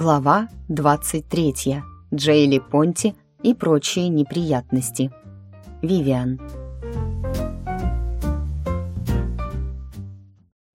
Глава 23. Джейли Понти и прочие неприятности. Вивиан.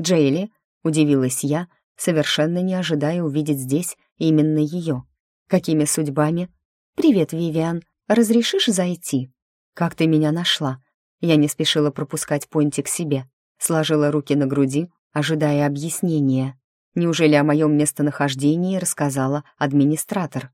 Джейли, удивилась я, совершенно не ожидая увидеть здесь именно ее. Какими судьбами? «Привет, Вивиан. Разрешишь зайти?» «Как ты меня нашла?» Я не спешила пропускать Понти к себе, сложила руки на груди, ожидая объяснения. Неужели о моем местонахождении рассказала администратор?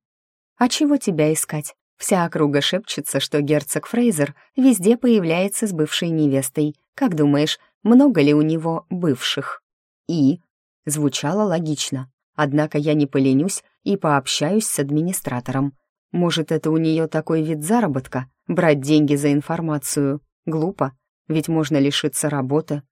«А чего тебя искать? Вся округа шепчется, что герцог Фрейзер везде появляется с бывшей невестой. Как думаешь, много ли у него бывших?» «И?» Звучало логично. Однако я не поленюсь и пообщаюсь с администратором. Может, это у нее такой вид заработка — брать деньги за информацию? Глупо, ведь можно лишиться работы.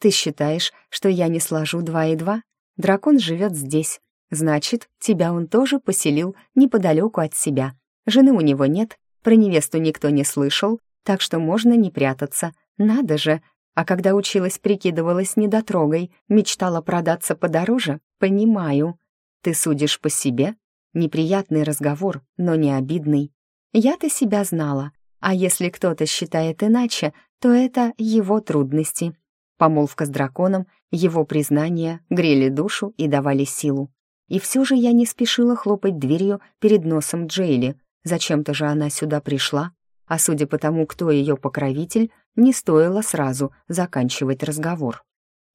Ты считаешь, что я не сложу два и два? Дракон живет здесь. Значит, тебя он тоже поселил неподалеку от себя. Жены у него нет, про невесту никто не слышал, так что можно не прятаться. Надо же. А когда училась, прикидывалась недотрогой, мечтала продаться подороже, понимаю. Ты судишь по себе? Неприятный разговор, но не обидный. Я-то себя знала, а если кто-то считает иначе, то это его трудности. Помолвка с драконом, его признания грели душу и давали силу. И все же я не спешила хлопать дверью перед носом Джейли. Зачем-то же она сюда пришла, а судя по тому, кто ее покровитель, не стоило сразу заканчивать разговор.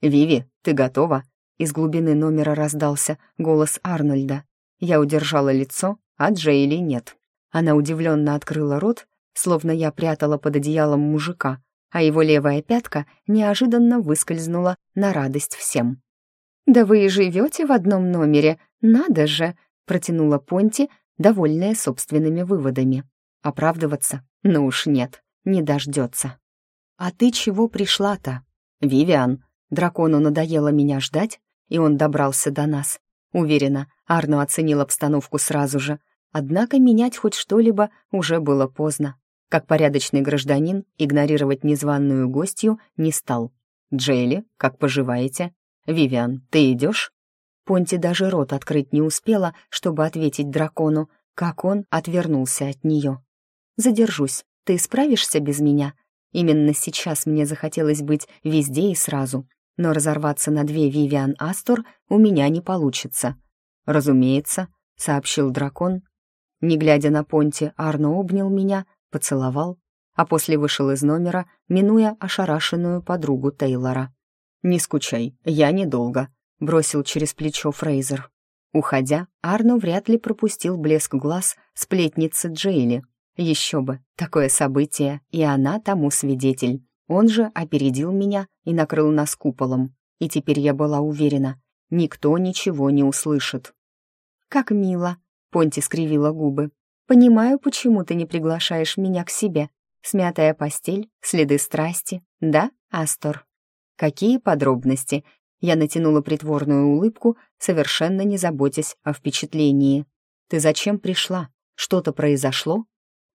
«Виви, ты готова?» Из глубины номера раздался голос Арнольда. Я удержала лицо, а Джейли нет. Она удивленно открыла рот, словно я прятала под одеялом мужика, а его левая пятка неожиданно выскользнула на радость всем. «Да вы и живете в одном номере, надо же!» — протянула Понти, довольная собственными выводами. Оправдываться? Ну уж нет, не дождется. «А ты чего пришла-то?» «Вивиан». Дракону надоело меня ждать, и он добрался до нас. Уверена, Арно оценил обстановку сразу же, однако менять хоть что-либо уже было поздно. Как порядочный гражданин, игнорировать незваную гостью не стал. «Джейли, как поживаете? Вивиан, ты идешь?» Понти даже рот открыть не успела, чтобы ответить дракону, как он отвернулся от нее. «Задержусь. Ты справишься без меня?» Именно сейчас мне захотелось быть везде и сразу, но разорваться на две Вивиан Астор у меня не получится. «Разумеется», — сообщил дракон. Не глядя на Понти, Арно обнял меня, поцеловал, а после вышел из номера, минуя ошарашенную подругу Тейлора. «Не скучай, я недолго», — бросил через плечо Фрейзер. Уходя, Арно вряд ли пропустил блеск глаз сплетницы Джейли. Еще бы, такое событие, и она тому свидетель. Он же опередил меня и накрыл нас куполом. И теперь я была уверена, никто ничего не услышит. «Как мило», — Понти скривила губы. Понимаю, почему ты не приглашаешь меня к себе. Смятая постель, следы страсти, да, Астор? Какие подробности? Я натянула притворную улыбку, совершенно не заботясь о впечатлении. Ты зачем пришла? Что-то произошло?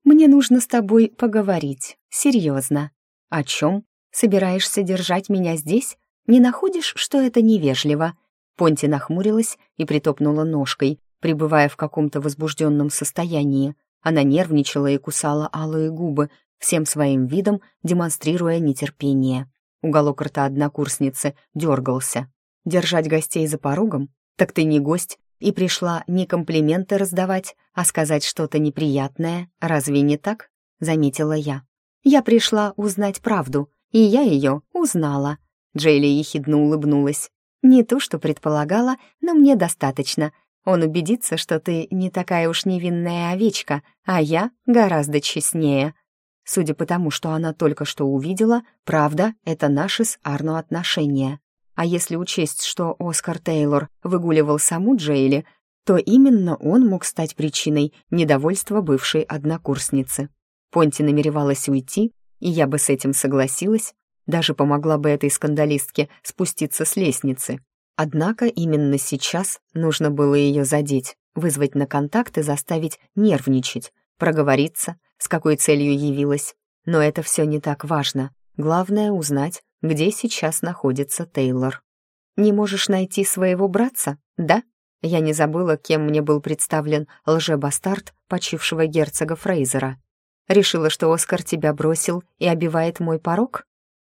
Мне нужно с тобой поговорить. Серьезно. О чем? Собираешься держать меня здесь? Не находишь, что это невежливо? Понти нахмурилась и притопнула ножкой, пребывая в каком-то возбужденном состоянии. Она нервничала и кусала алые губы, всем своим видом демонстрируя нетерпение. Уголок рта однокурсницы дергался. «Держать гостей за порогом? Так ты не гость, и пришла не комплименты раздавать, а сказать что-то неприятное. Разве не так?» — заметила я. «Я пришла узнать правду, и я ее узнала». Джейли ехидно улыбнулась. «Не то, что предполагала, но мне достаточно. Он убедится, что ты не такая уж невинная овечка, а я гораздо честнее. Судя по тому, что она только что увидела, правда, это наши с Арно отношения. А если учесть, что Оскар Тейлор выгуливал саму Джейли, то именно он мог стать причиной недовольства бывшей однокурсницы. Понти намеревалась уйти, и я бы с этим согласилась, даже помогла бы этой скандалистке спуститься с лестницы. Однако именно сейчас нужно было ее задеть, вызвать на контакт и заставить нервничать, проговориться, с какой целью явилась. Но это все не так важно. Главное — узнать, где сейчас находится Тейлор. «Не можешь найти своего братца, да?» Я не забыла, кем мне был представлен лже-бастард почившего герцога Фрейзера. Решила, что Оскар тебя бросил и обивает мой порог?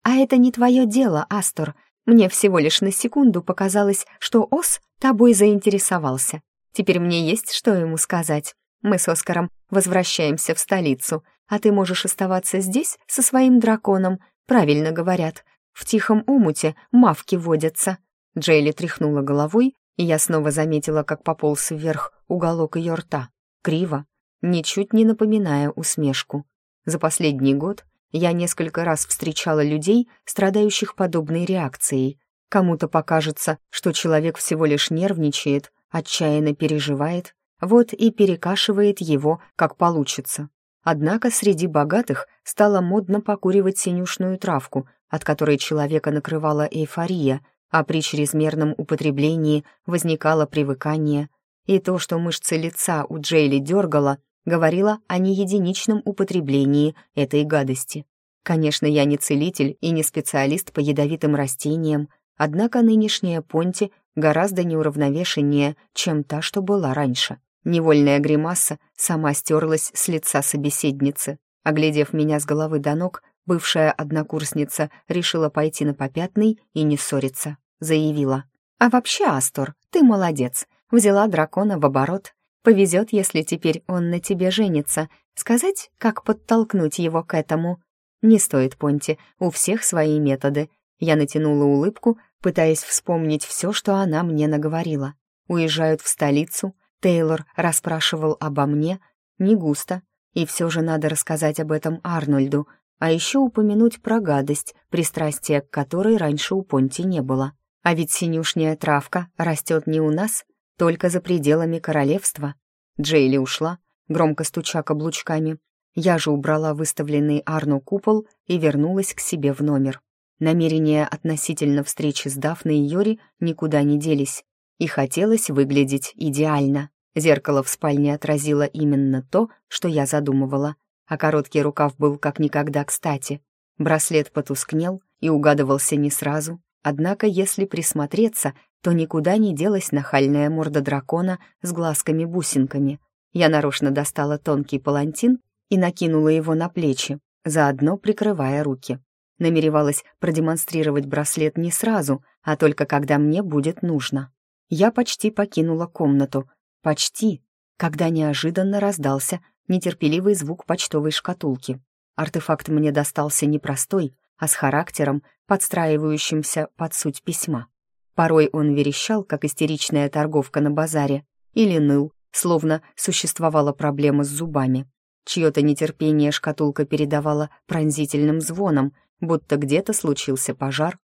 А это не твое дело, Астор. Мне всего лишь на секунду показалось, что Ос тобой заинтересовался. Теперь мне есть что ему сказать. Мы с Оскаром возвращаемся в столицу, а ты можешь оставаться здесь со своим драконом. Правильно говорят, в тихом омуте мавки водятся». Джейли тряхнула головой, и я снова заметила, как пополз вверх уголок ее рта. Криво, ничуть не напоминая усмешку. За последний год я несколько раз встречала людей, страдающих подобной реакцией. Кому-то покажется, что человек всего лишь нервничает, отчаянно переживает, вот и перекашивает его, как получится. Однако среди богатых стало модно покуривать синюшную травку, от которой человека накрывала эйфория, а при чрезмерном употреблении возникало привыкание. И то, что мышцы лица у Джейли дергало, говорила о неединичном употреблении этой гадости. Конечно, я не целитель и не специалист по ядовитым растениям, однако нынешняя Понти гораздо неуравновешеннее, чем та, что была раньше. Невольная гримаса сама стерлась с лица собеседницы. Оглядев меня с головы до ног, бывшая однокурсница решила пойти на попятный и не ссориться. Заявила. «А вообще, Астор, ты молодец. Взяла дракона в оборот. Повезет, если теперь он на тебе женится. Сказать, как подтолкнуть его к этому? Не стоит, Понти, у всех свои методы. Я натянула улыбку, пытаясь вспомнить все, что она мне наговорила. Уезжают в столицу, Тейлор расспрашивал обо мне, не густо, и все же надо рассказать об этом Арнольду, а еще упомянуть про гадость, пристрастия к которой раньше у Понти не было. А ведь синюшняя травка растет не у нас, только за пределами королевства. Джейли ушла, громко стуча каблучками. Я же убрала выставленный Арну купол и вернулась к себе в номер. Намерения относительно встречи с Дафной и Йори никуда не делись. И хотелось выглядеть идеально. Зеркало в спальне отразило именно то, что я задумывала. А короткий рукав был как никогда кстати. Браслет потускнел и угадывался не сразу. Однако, если присмотреться, то никуда не делась нахальная морда дракона с глазками-бусинками. Я нарочно достала тонкий палантин и накинула его на плечи, заодно прикрывая руки. Намеревалась продемонстрировать браслет не сразу, а только когда мне будет нужно. Я почти покинула комнату. Почти, когда неожиданно раздался нетерпеливый звук почтовой шкатулки. Артефакт мне достался не простой, а с характером, подстраивающимся под суть письма. Порой он верещал, как истеричная торговка на базаре, или ныл, словно существовала проблема с зубами. Чье-то нетерпение шкатулка передавала пронзительным звоном, будто где-то случился пожар,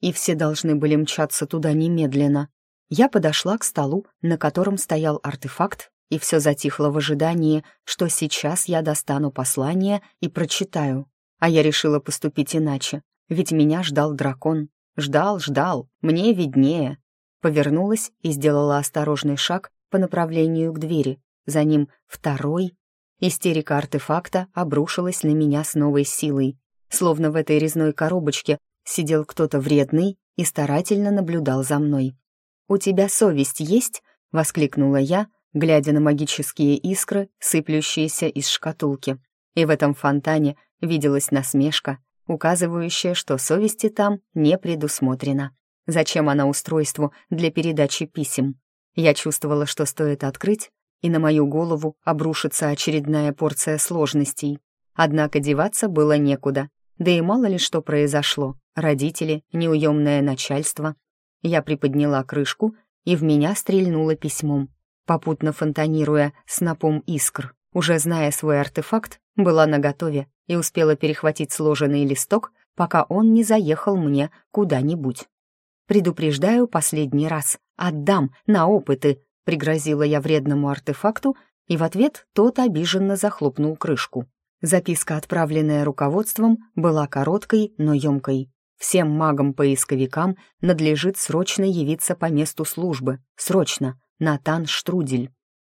и все должны были мчаться туда немедленно. Я подошла к столу, на котором стоял артефакт, и все затихло в ожидании, что сейчас я достану послание и прочитаю. А я решила поступить иначе, ведь меня ждал дракон. Ждал, ждал, мне виднее. Повернулась и сделала осторожный шаг по направлению к двери. За ним второй. Истерика артефакта обрушилась на меня с новой силой. Словно в этой резной коробочке сидел кто-то вредный и старательно наблюдал за мной. «У тебя совесть есть?» — воскликнула я, глядя на магические искры, сыплющиеся из шкатулки. И в этом фонтане виделась насмешка, указывающая, что совести там не предусмотрено. Зачем она устройству для передачи писем? Я чувствовала, что стоит открыть, и на мою голову обрушится очередная порция сложностей. Однако деваться было некуда. Да и мало ли что произошло. Родители, неуемное начальство. Я приподняла крышку, и в меня стрельнуло письмом, попутно фонтанируя снопом искр. Уже зная свой артефакт, была наготове и успела перехватить сложенный листок, пока он не заехал мне куда-нибудь. «Предупреждаю последний раз. Отдам на опыты», — пригрозила я вредному артефакту, и в ответ тот обиженно захлопнул крышку. Записка, отправленная руководством, была короткой, но емкой. Всем магам-поисковикам надлежит срочно явиться по месту службы. Срочно. Натан Штрудель.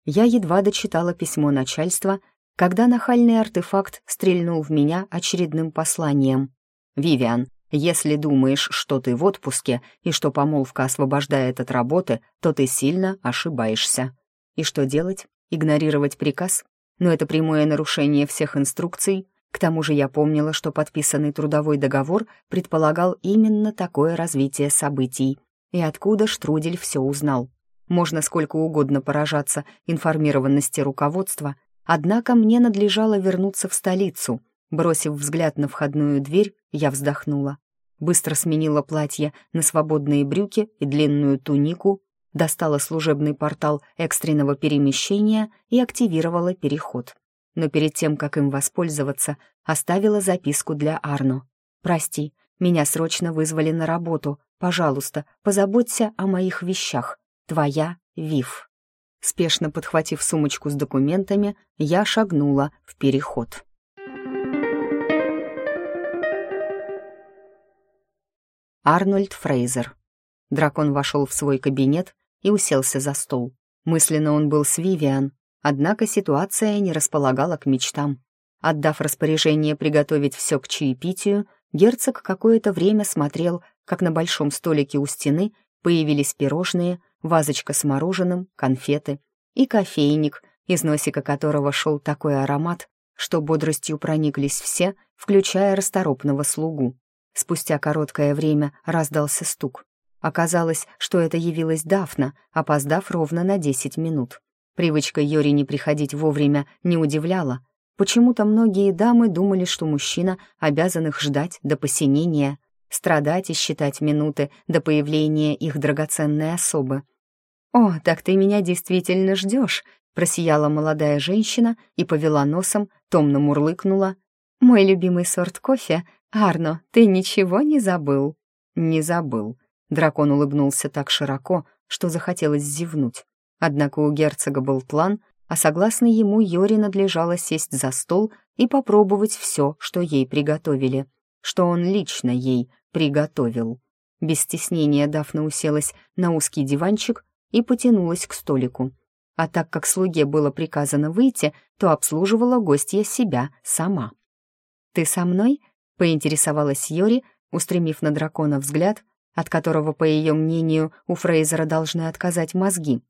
Я едва дочитала письмо начальства, когда нахальный артефакт стрельнул в меня очередным посланием. «Вивиан, Если думаешь, что ты в отпуске и что помолвка освобождает от работы, то ты сильно ошибаешься. И что делать? Игнорировать приказ? Но это прямое нарушение всех инструкций. К тому же я помнила, что подписанный трудовой договор предполагал именно такое развитие событий. И откуда Штрудель все узнал? Можно сколько угодно поражаться информированности руководства, однако мне надлежало вернуться в столицу. Бросив взгляд на входную дверь, я вздохнула быстро сменила платье на свободные брюки и длинную тунику, достала служебный портал экстренного перемещения и активировала переход. Но перед тем, как им воспользоваться, оставила записку для Арно. «Прости, меня срочно вызвали на работу. Пожалуйста, позаботься о моих вещах. Твоя Вив». Спешно подхватив сумочку с документами, я шагнула в переход. Арнольд Фрейзер. Дракон вошел в свой кабинет и уселся за стол. Мысленно он был с Вивиан, однако ситуация не располагала к мечтам. Отдав распоряжение приготовить все к чаепитию, герцог какое-то время смотрел, как на большом столике у стены появились пирожные, вазочка с мороженым, конфеты и кофейник, из носика которого шел такой аромат, что бодростью прониклись все, включая расторопного слугу. Спустя короткое время раздался стук. Оказалось, что это явилась Дафна, опоздав ровно на десять минут. Привычка Йори не приходить вовремя не удивляла. Почему-то многие дамы думали, что мужчина обязан их ждать до посинения, страдать и считать минуты до появления их драгоценной особы. «О, так ты меня действительно ждешь», — просияла молодая женщина и повела носом, томно мурлыкнула. «Мой любимый сорт кофе «Арно, ты ничего не забыл?» «Не забыл». Дракон улыбнулся так широко, что захотелось зевнуть. Однако у герцога был план, а согласно ему Йори надлежало сесть за стол и попробовать все, что ей приготовили, что он лично ей приготовил. Без стеснения Дафна уселась на узкий диванчик и потянулась к столику. А так как слуге было приказано выйти, то обслуживала гостья себя сама. «Ты со мной?» поинтересовалась Йори, устремив на дракона взгляд, от которого, по ее мнению, у Фрейзера должны отказать мозги.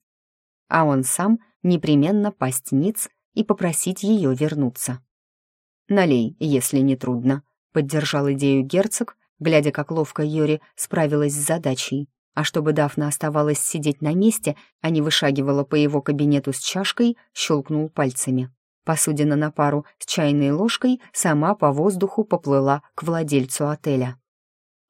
А он сам непременно пасть ниц и попросить ее вернуться. «Налей, если не трудно», — поддержал идею герцог, глядя, как ловко Йори справилась с задачей. А чтобы Дафна оставалась сидеть на месте, а не вышагивала по его кабинету с чашкой, щелкнул пальцами. Посудина на пару с чайной ложкой сама по воздуху поплыла к владельцу отеля.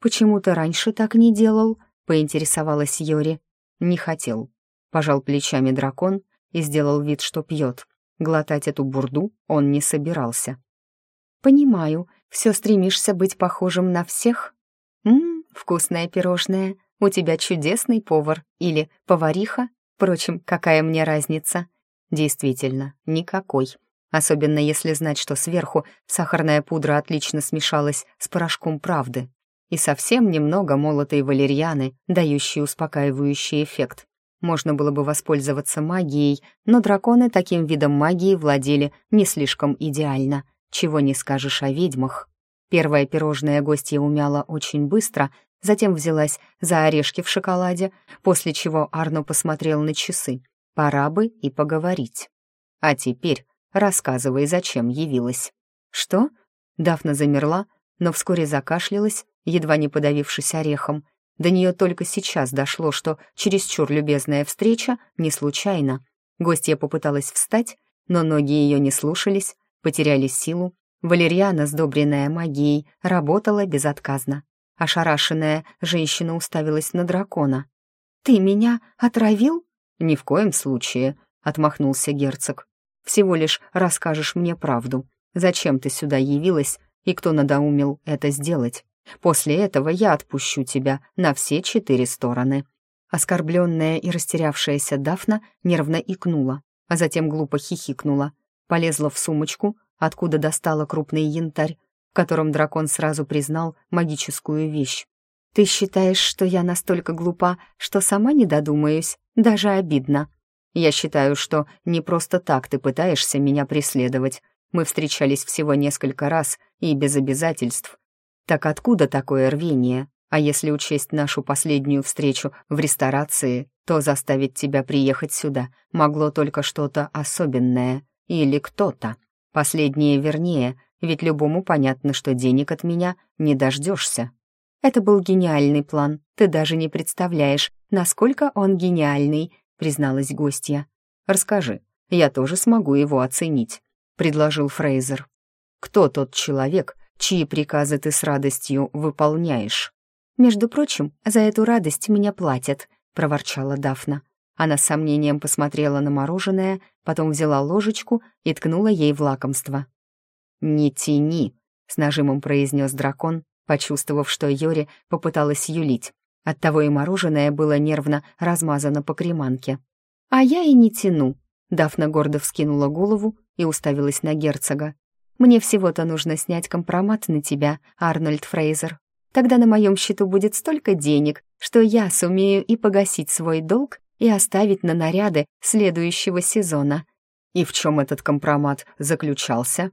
«Почему то раньше так не делал?» — поинтересовалась Йори. «Не хотел». Пожал плечами дракон и сделал вид, что пьет. Глотать эту бурду он не собирался. «Понимаю, все стремишься быть похожим на всех?» «Ммм, вкусное пирожное. У тебя чудесный повар или повариха. Впрочем, какая мне разница?» Действительно, никакой. Особенно если знать, что сверху сахарная пудра отлично смешалась с порошком правды. И совсем немного молотой валерьяны, дающей успокаивающий эффект. Можно было бы воспользоваться магией, но драконы таким видом магии владели не слишком идеально. Чего не скажешь о ведьмах. Первое пирожное гостья умяла очень быстро, затем взялась за орешки в шоколаде, после чего Арно посмотрел на часы. Пора бы и поговорить. А теперь рассказывай, зачем явилась. Что? Дафна замерла, но вскоре закашлялась, едва не подавившись орехом. До нее только сейчас дошло, что чересчур любезная встреча не случайна. Гостья попыталась встать, но ноги ее не слушались, потеряли силу. Валерьяна, сдобренная магией, работала безотказно. Ошарашенная женщина уставилась на дракона. «Ты меня отравил?» «Ни в коем случае», — отмахнулся герцог. «Всего лишь расскажешь мне правду. Зачем ты сюда явилась и кто надоумил это сделать? После этого я отпущу тебя на все четыре стороны». Оскорбленная и растерявшаяся Дафна нервно икнула, а затем глупо хихикнула, полезла в сумочку, откуда достала крупный янтарь, в котором дракон сразу признал магическую вещь. «Ты считаешь, что я настолько глупа, что сама не додумаюсь? Даже обидно. Я считаю, что не просто так ты пытаешься меня преследовать. Мы встречались всего несколько раз и без обязательств. Так откуда такое рвение? А если учесть нашу последнюю встречу в ресторации, то заставить тебя приехать сюда могло только что-то особенное или кто-то. Последнее вернее, ведь любому понятно, что денег от меня не дождешься. Это был гениальный план. Ты даже не представляешь, насколько он гениальный, призналась гостья. Расскажи, я тоже смогу его оценить, предложил Фрейзер. Кто тот человек, чьи приказы ты с радостью выполняешь? Между прочим, за эту радость меня платят, проворчала Дафна. Она с сомнением посмотрела на мороженое, потом взяла ложечку и ткнула ей в лакомство. «Не тяни», — с нажимом произнес дракон, почувствовав, что Йори попыталась юлить. Оттого и мороженое было нервно размазано по креманке. «А я и не тяну», — Дафна гордо вскинула голову и уставилась на герцога. «Мне всего-то нужно снять компромат на тебя, Арнольд Фрейзер. Тогда на моем счету будет столько денег, что я сумею и погасить свой долг, и оставить на наряды следующего сезона. И в чем этот компромат заключался?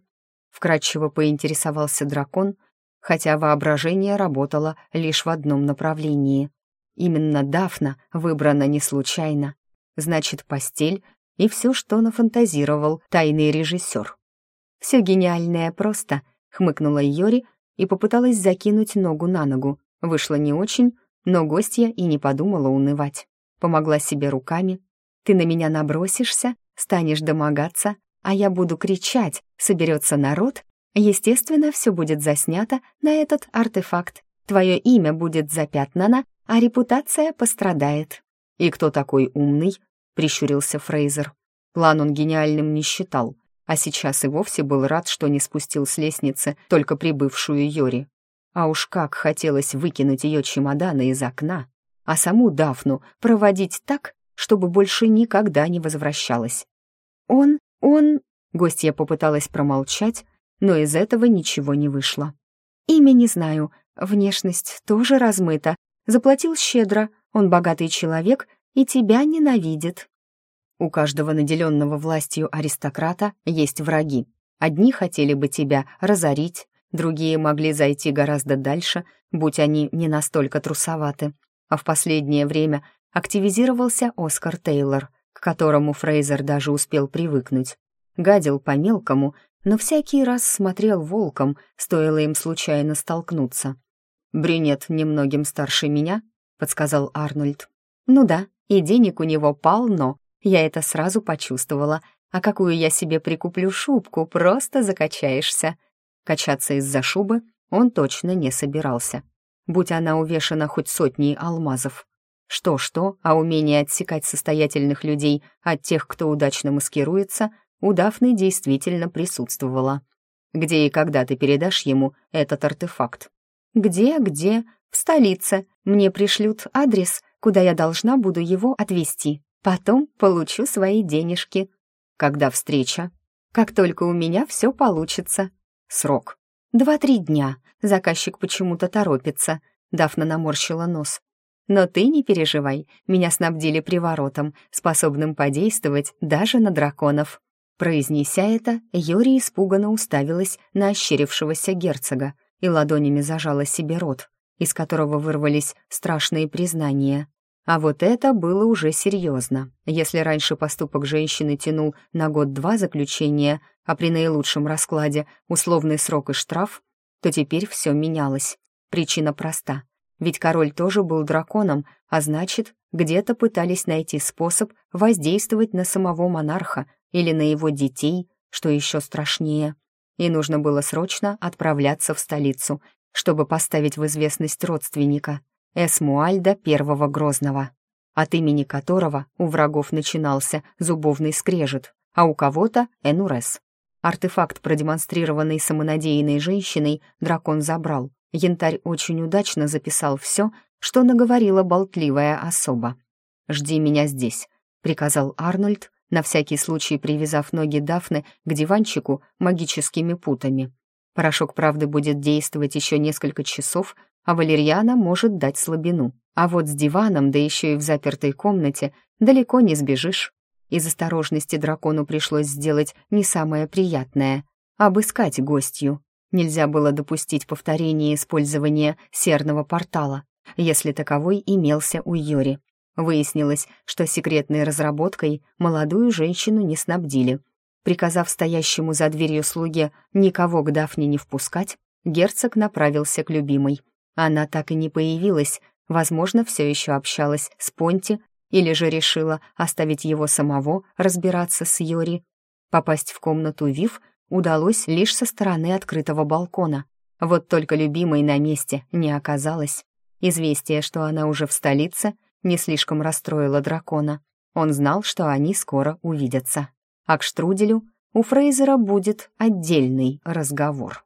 Вкратчиво поинтересовался дракон, хотя воображение работало лишь в одном направлении. Именно Дафна выбрана не случайно. Значит, постель и все, что нафантазировал тайный режиссер. «Все гениальное просто», — хмыкнула Йори и попыталась закинуть ногу на ногу. Вышло не очень, но гостья и не подумала унывать помогла себе руками. «Ты на меня набросишься, станешь домогаться, а я буду кричать, соберется народ. Естественно, все будет заснято на этот артефакт. Твое имя будет запятнано, а репутация пострадает». «И кто такой умный?» — прищурился Фрейзер. План он гениальным не считал, а сейчас и вовсе был рад, что не спустил с лестницы только прибывшую Йори. А уж как хотелось выкинуть ее чемоданы из окна а саму Дафну проводить так, чтобы больше никогда не возвращалась. Он, он... Гостья попыталась промолчать, но из этого ничего не вышло. Имя не знаю, внешность тоже размыта. Заплатил щедро, он богатый человек и тебя ненавидит. У каждого наделенного властью аристократа есть враги. Одни хотели бы тебя разорить, другие могли зайти гораздо дальше, будь они не настолько трусоваты а в последнее время активизировался Оскар Тейлор, к которому Фрейзер даже успел привыкнуть. Гадил по-мелкому, но всякий раз смотрел волком, стоило им случайно столкнуться. «Брюнет немногим старше меня», — подсказал Арнольд. «Ну да, и денег у него полно, я это сразу почувствовала. А какую я себе прикуплю шубку, просто закачаешься». Качаться из-за шубы он точно не собирался будь она увешана хоть сотней алмазов. Что-что, а умение отсекать состоятельных людей от тех, кто удачно маскируется, у Дафны действительно присутствовало. Где и когда ты передашь ему этот артефакт? Где, где? В столице. Мне пришлют адрес, куда я должна буду его отвезти. Потом получу свои денежки. Когда встреча? Как только у меня все получится. Срок. «Два-три дня. Заказчик почему-то торопится». Дафна наморщила нос. «Но ты не переживай, меня снабдили приворотом, способным подействовать даже на драконов». Произнеся это, Юри испуганно уставилась на ощерившегося герцога и ладонями зажала себе рот, из которого вырвались страшные признания. А вот это было уже серьезно. Если раньше поступок женщины тянул на год-два заключения, а при наилучшем раскладе условный срок и штраф, то теперь все менялось. Причина проста. Ведь король тоже был драконом, а значит, где-то пытались найти способ воздействовать на самого монарха или на его детей, что еще страшнее. И нужно было срочно отправляться в столицу, чтобы поставить в известность родственника, Эсмуальда Первого Грозного, от имени которого у врагов начинался зубовный скрежет, а у кого-то — Энурес. Артефакт, продемонстрированный самонадеянной женщиной, дракон забрал. Янтарь очень удачно записал все, что наговорила болтливая особа. «Жди меня здесь», — приказал Арнольд, на всякий случай привязав ноги Дафны к диванчику магическими путами. Порошок, правда, будет действовать еще несколько часов, а валерьяна может дать слабину. А вот с диваном, да еще и в запертой комнате, далеко не сбежишь. Из осторожности дракону пришлось сделать не самое приятное — обыскать гостью. Нельзя было допустить повторения использования серного портала, если таковой имелся у Йори. Выяснилось, что секретной разработкой молодую женщину не снабдили. Приказав стоящему за дверью слуге никого к Дафне не впускать, герцог направился к любимой. Она так и не появилась, возможно, все еще общалась с Понти или же решила оставить его самого разбираться с Йори. Попасть в комнату Вив удалось лишь со стороны открытого балкона. Вот только любимой на месте не оказалось. Известие, что она уже в столице, не слишком расстроило дракона. Он знал, что они скоро увидятся. А к Штруделю у Фрейзера будет отдельный разговор.